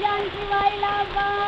جان کی وائی لابا